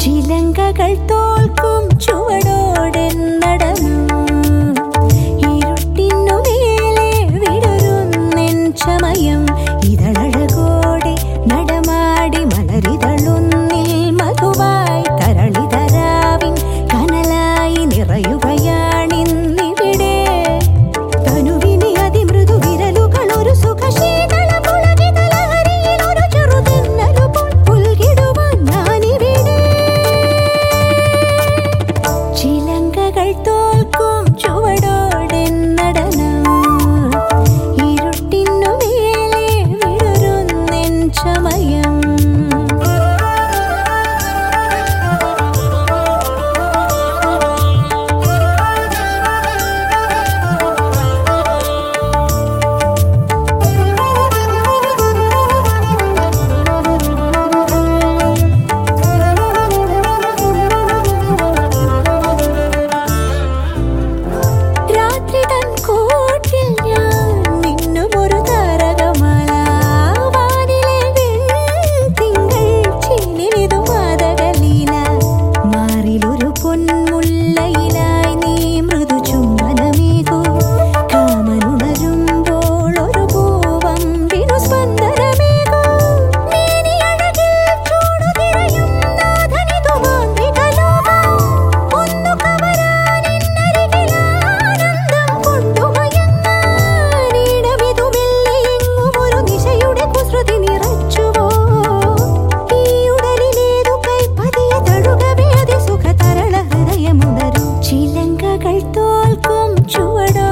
ചിലങ്കകൾ തോൽക്കും ചുവടോടെ தோல் கொம் சுவடோ